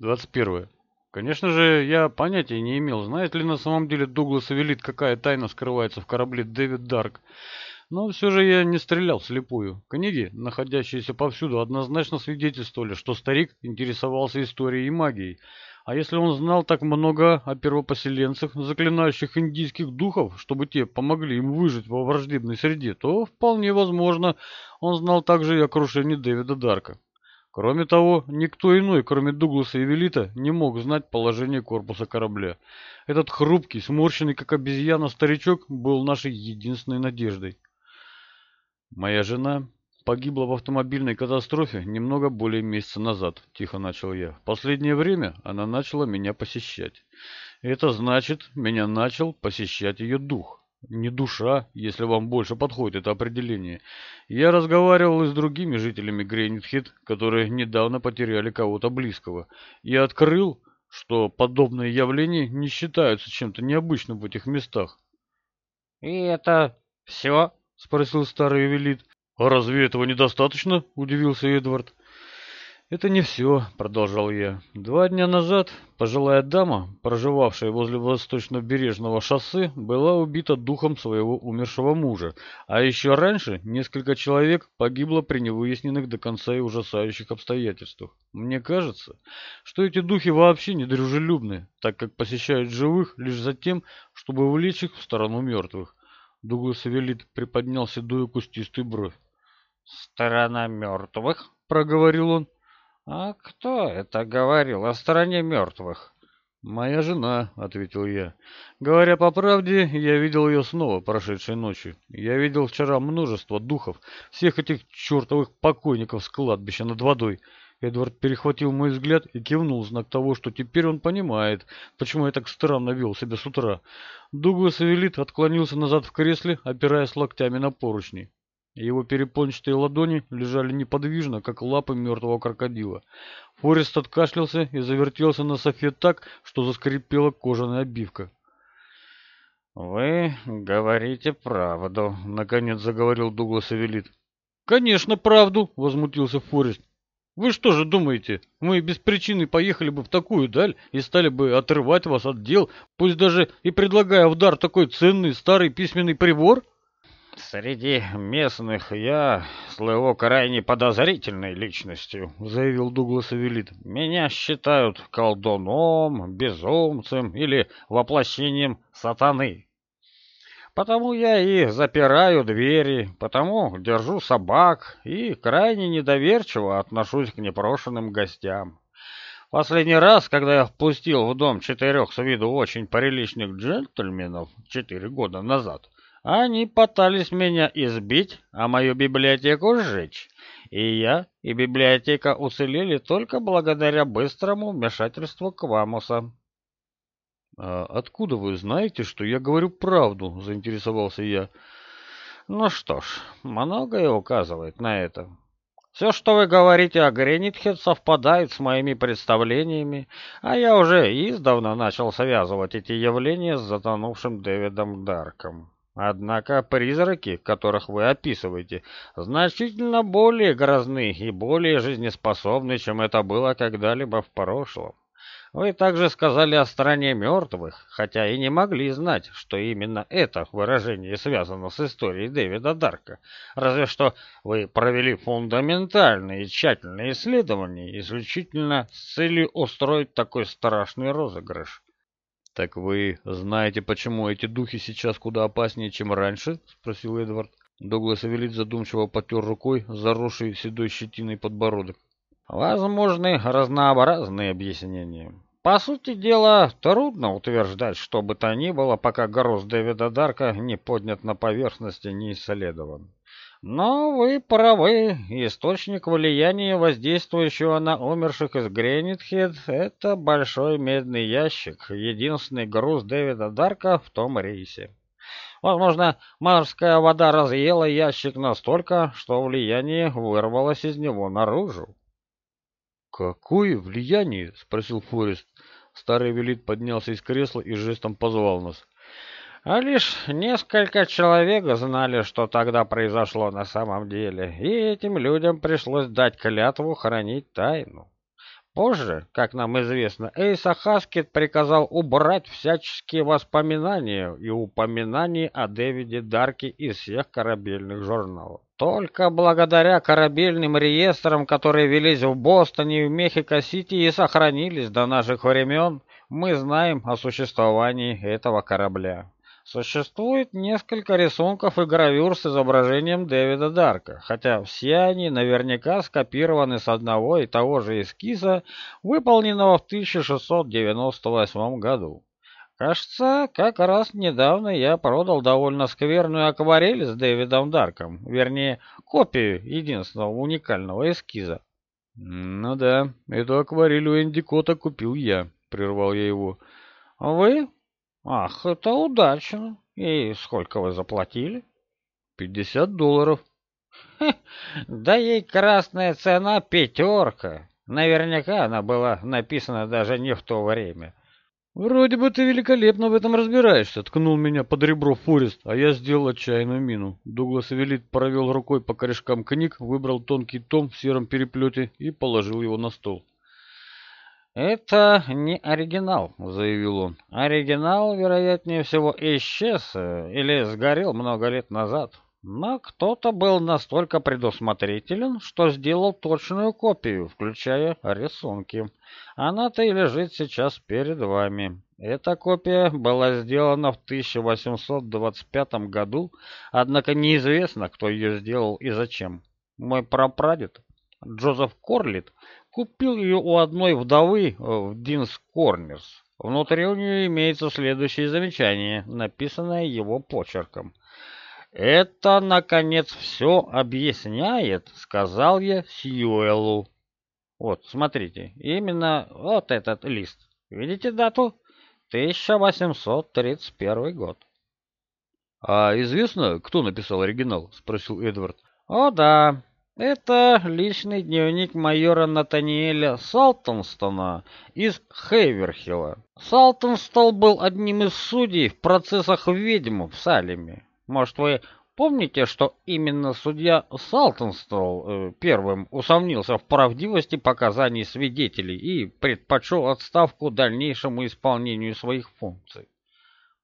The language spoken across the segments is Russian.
21. Конечно же, я понятия не имел, знает ли на самом деле Дуглас Эвелит, какая тайна скрывается в корабле Дэвид Дарк. Но все же я не стрелял вслепую. Книги, находящиеся повсюду, однозначно свидетельствовали, что старик интересовался историей и магией. А если он знал так много о первопоселенцах, заклинающих индийских духов, чтобы те помогли им выжить во враждебной среде, то вполне возможно, он знал также и о крушении Дэвида Дарка. Кроме того, никто иной, кроме Дугласа и Велита, не мог знать положение корпуса корабля. Этот хрупкий, сморщенный, как обезьяна, старичок был нашей единственной надеждой. Моя жена погибла в автомобильной катастрофе немного более месяца назад, тихо начал я. В последнее время она начала меня посещать. Это значит, меня начал посещать ее дух не душа, если вам больше подходит это определение. Я разговаривал и с другими жителями Грейнитхит, которые недавно потеряли кого-то близкого, и открыл, что подобные явления не считаются чем-то необычным в этих местах. «И это все?» — спросил старый ювелит. «А разве этого недостаточно?» — удивился Эдвард. «Это не все», — продолжал я. «Два дня назад пожилая дама, проживавшая возле восточно-бережного шоссе, была убита духом своего умершего мужа, а еще раньше несколько человек погибло при невыясненных до конца и ужасающих обстоятельствах. Мне кажется, что эти духи вообще недружелюбны, так как посещают живых лишь за тем, чтобы увлечь их в сторону мертвых». Дуглас Эвелит приподнял седую кустистую бровь. «Сторона мертвых?» — проговорил он. «А кто это говорил о стороне мертвых?» «Моя жена», — ответил я. «Говоря по правде, я видел ее снова прошедшей ночью. Я видел вчера множество духов, всех этих чертовых покойников с кладбища над водой». Эдвард перехватил мой взгляд и кивнул знак того, что теперь он понимает, почему я так странно вел себя с утра. Дуглас Эвелит отклонился назад в кресле, опираясь локтями на поручни. Его перепончатые ладони лежали неподвижно, как лапы мертвого крокодила. Форест откашлялся и завертелся на софе так, что заскрипела кожаная обивка. «Вы говорите правду», — наконец заговорил Дуглас Эвелит. «Конечно, правду!» — возмутился Форест. «Вы что же думаете, мы без причины поехали бы в такую даль и стали бы отрывать вас от дел, пусть даже и предлагая в дар такой ценный старый письменный прибор?» «Среди местных я слыву крайне подозрительной личностью», — заявил Дуглас Эвелит. «Меня считают колдуном, безумцем или воплощением сатаны. Потому я и запираю двери, потому держу собак и крайне недоверчиво отношусь к непрошенным гостям. Последний раз, когда я впустил в дом четырех с виду очень приличных джентльменов четыре года назад, они пытались меня избить, а мою библиотеку сжечь. И я, и библиотека уцелели только благодаря быстрому вмешательству Квамуса. «А откуда вы знаете, что я говорю правду?» — заинтересовался я. «Ну что ж, многое указывает на это. Все, что вы говорите о Гренитхед, совпадает с моими представлениями, а я уже издавна начал связывать эти явления с затонувшим Дэвидом Дарком». Однако призраки, которых вы описываете, значительно более грозны и более жизнеспособны, чем это было когда-либо в прошлом. Вы также сказали о стране мертвых, хотя и не могли знать, что именно это выражение связано с историей Дэвида Дарка. Разве что вы провели фундаментальные и тщательные исследования исключительно с целью устроить такой страшный розыгрыш. «Так вы знаете, почему эти духи сейчас куда опаснее, чем раньше?» — спросил Эдвард. Дуглас Эвелит задумчиво потер рукой заросший седой щетиной подбородок. «Возможны разнообразные объяснения. По сути дела, трудно утверждать, что бы то ни было, пока груз Дэвида Дарка не поднят на поверхность и не исследован. Но вы правы, источник влияния, воздействующего на умерших из Гренитхед, это большой медный ящик, единственный груз Дэвида Дарка в том рейсе. Возможно, морская вода разъела ящик настолько, что влияние вырвалось из него наружу. «Какое влияние?» — спросил Форест. Старый велит поднялся из кресла и жестом позвал нас. А лишь несколько человек знали, что тогда произошло на самом деле, и этим людям пришлось дать клятву хранить тайну. Позже, как нам известно, Эйса Хаскет приказал убрать всяческие воспоминания и упоминания о Дэвиде Дарке из всех корабельных журналов. Только благодаря корабельным реестрам, которые велись в Бостоне и в Мехико-Сити и сохранились до наших времен, мы знаем о существовании этого корабля. Существует несколько рисунков и гравюр с изображением Дэвида Дарка, хотя все они наверняка скопированы с одного и того же эскиза, выполненного в 1698 году. Кажется, как раз недавно я продал довольно скверную акварель с Дэвидом Дарком, вернее, копию единственного уникального эскиза. «Ну да, эту акварель у Энди Кота купил я», — прервал я его. «Вы? Ах, это удачно. И сколько вы заплатили? Пятьдесят долларов. Хе, да ей красная цена пятерка. Наверняка она была написана даже не в то время. «Вроде бы ты великолепно в этом разбираешься», — ткнул меня под ребро Форест, а я сделал отчаянную мину. Дуглас Эвелит провел рукой по корешкам книг, выбрал тонкий том в сером переплете и положил его на стол. «Это не оригинал», — заявил он. «Оригинал, вероятнее всего, исчез э, или сгорел много лет назад. Но кто-то был настолько предусмотрителен, что сделал точную копию, включая рисунки. Она-то и лежит сейчас перед вами. Эта копия была сделана в 1825 году, однако неизвестно, кто ее сделал и зачем. Мой прапрадед, Джозеф Корлит, Купил ее у одной вдовы э, в Динс Корнерс. Внутри у нее имеется следующее замечание, написанное его почерком. «Это, наконец, все объясняет», — сказал я Сьюэлу. Вот, смотрите, именно вот этот лист. Видите дату? 1831 год. «А известно, кто написал оригинал?» — спросил Эдвард. «О да, это личный дневник майора Натаниэля Салтонстона из Хейверхилла. Салтонстол был одним из судей в процессах ведьм в Салеме. Может, вы помните, что именно судья Салтонстол э, первым усомнился в правдивости показаний свидетелей и предпочел отставку дальнейшему исполнению своих функций?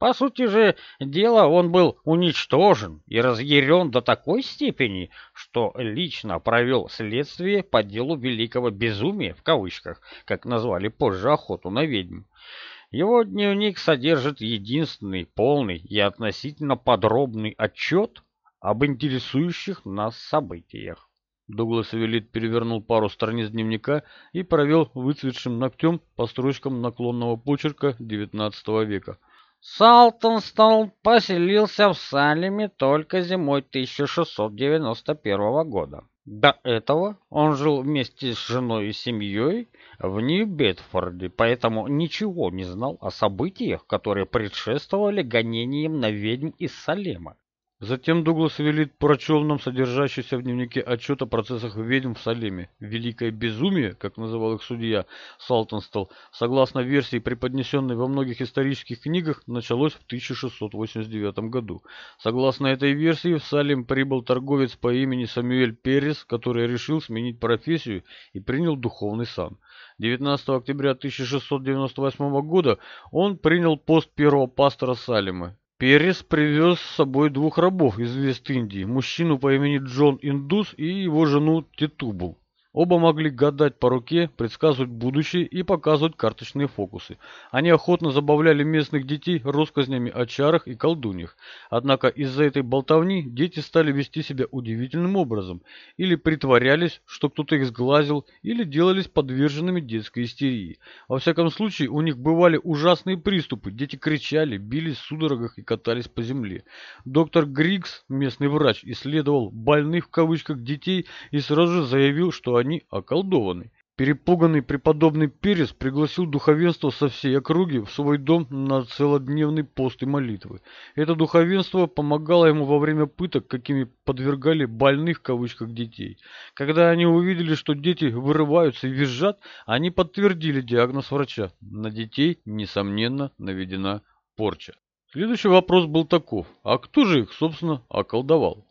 По сути же дела он был уничтожен и разъярен до такой степени, что лично провел следствие по делу великого безумия, в кавычках, как назвали позже охоту на ведьм. Его дневник содержит единственный полный и относительно подробный отчет об интересующих нас событиях. Дуглас Эвелит перевернул пару страниц дневника и провел выцветшим ногтем по строчкам наклонного почерка XIX века. Салтонстон поселился в Салеме только зимой 1691 года. До этого он жил вместе с женой и семьей в Нью-Бетфорде, поэтому ничего не знал о событиях, которые предшествовали гонениям на ведьм из Салема. Затем Дуглас велит прочел нам содержащийся в дневнике отчет о процессах ведьм в Салеме. Великое безумие, как называл их судья Салтонстол, согласно версии, преподнесенной во многих исторических книгах, началось в 1689 году. Согласно этой версии, в Салем прибыл торговец по имени Самуэль Перес, который решил сменить профессию и принял духовный сан. 19 октября 1698 года он принял пост первого пастора Салема. Перес привез с собой двух рабов из Вест-Индии, мужчину по имени Джон Индус и его жену Титубу. Оба могли гадать по руке, предсказывать будущее и показывать карточные фокусы. Они охотно забавляли местных детей россказнями о чарах и колдуньях. Однако из-за этой болтовни дети стали вести себя удивительным образом. Или притворялись, что кто-то их сглазил, или делались подверженными детской истерии. Во всяком случае, у них бывали ужасные приступы. Дети кричали, бились в судорогах и катались по земле. Доктор Григс, местный врач, исследовал «больных» в кавычках детей и сразу же заявил, что они околдованы. Перепуганный преподобный Перес пригласил духовенство со всей округи в свой дом на целодневный пост и молитвы. Это духовенство помогало ему во время пыток, какими подвергали «больных» в кавычках детей. Когда они увидели, что дети вырываются и визжат, они подтвердили диагноз врача. На детей, несомненно, наведена порча. Следующий вопрос был таков. А кто же их, собственно, околдовал?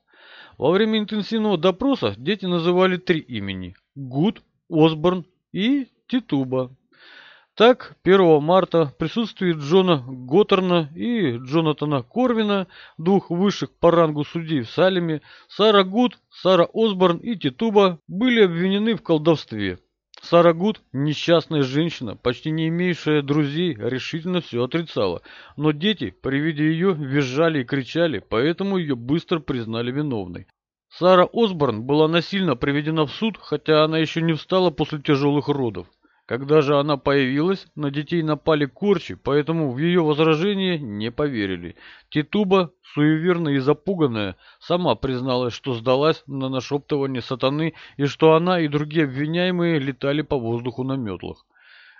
Во время интенсивного допроса дети называли три имени – Гуд, Осборн и Титуба. Так, 1 марта в Джона Готтерна и Джонатана Корвина, двух высших по рангу судей в Салеме, Сара Гуд, Сара Осборн и Титуба были обвинены в колдовстве. Сара Гуд, несчастная женщина, почти не имеющая друзей, решительно все отрицала, но дети при виде ее визжали и кричали, поэтому ее быстро признали виновной. Сара Осборн была насильно приведена в суд, хотя она еще не встала после тяжелых родов. Когда же она появилась, на детей напали корчи, поэтому в ее возражение не поверили. Титуба, суеверная и запуганная, сама призналась, что сдалась на нашептывание сатаны и что она и другие обвиняемые летали по воздуху на метлах.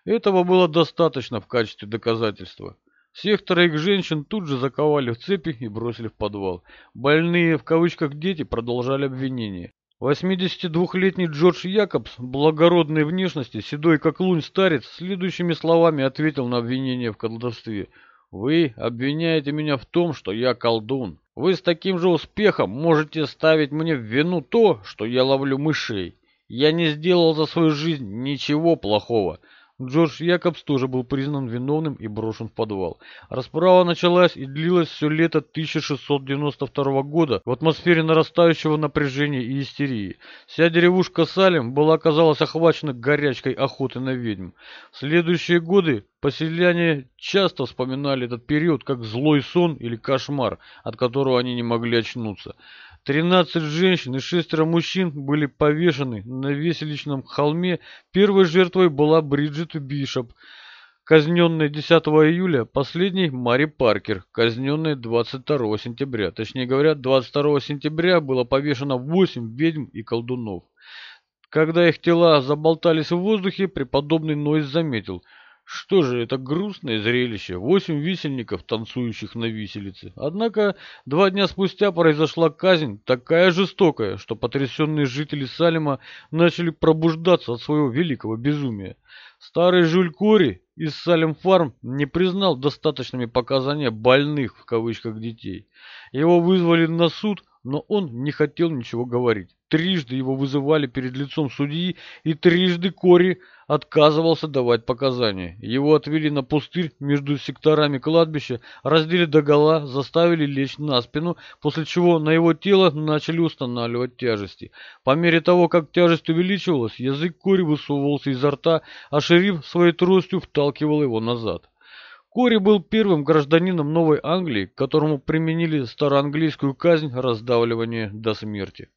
Этого было достаточно в качестве доказательства. Всех троих женщин тут же заковали в цепи и бросили в подвал. Больные в кавычках дети продолжали обвинение. 82-летний Джордж Якобс, благородной внешности, седой как лунь старец, следующими словами ответил на обвинение в колдовстве. «Вы обвиняете меня в том, что я колдун. Вы с таким же успехом можете ставить мне в вину то, что я ловлю мышей. Я не сделал за свою жизнь ничего плохого. Джордж Якобс тоже был признан виновным и брошен в подвал. Расправа началась и длилась все лето 1692 года в атмосфере нарастающего напряжения и истерии. Вся деревушка Салем была, казалось, охвачена горячкой охоты на ведьм. В следующие годы поселяне часто вспоминали этот период как злой сон или кошмар, от которого они не могли очнуться. Тринадцать женщин и шестеро мужчин были повешены на веселичном холме. Первой жертвой была Бриджит Бишоп, казненная 10 июля, последней Мари Паркер, казненная 22 сентября. Точнее говоря, 22 сентября было повешено 8 ведьм и колдунов. Когда их тела заболтались в воздухе, преподобный Нойс заметил – что же, это грустное зрелище. Восемь висельников, танцующих на виселице. Однако два дня спустя произошла казнь, такая жестокая, что потрясенные жители Салема начали пробуждаться от своего великого безумия. Старый Жюль Кори из Салем Фарм не признал достаточными показания «больных» в кавычках детей. Его вызвали на суд, но он не хотел ничего говорить. Трижды его вызывали перед лицом судьи, и трижды Кори отказывался давать показания. Его отвели на пустырь между секторами кладбища, раздели догола, заставили лечь на спину, после чего на его тело начали устанавливать тяжести. По мере того, как тяжесть увеличивалась, язык Кори высовывался изо рта, а шериф своей тростью вталкивал его назад. Кори был первым гражданином Новой Англии, которому применили староанглийскую казнь раздавливания до смерти.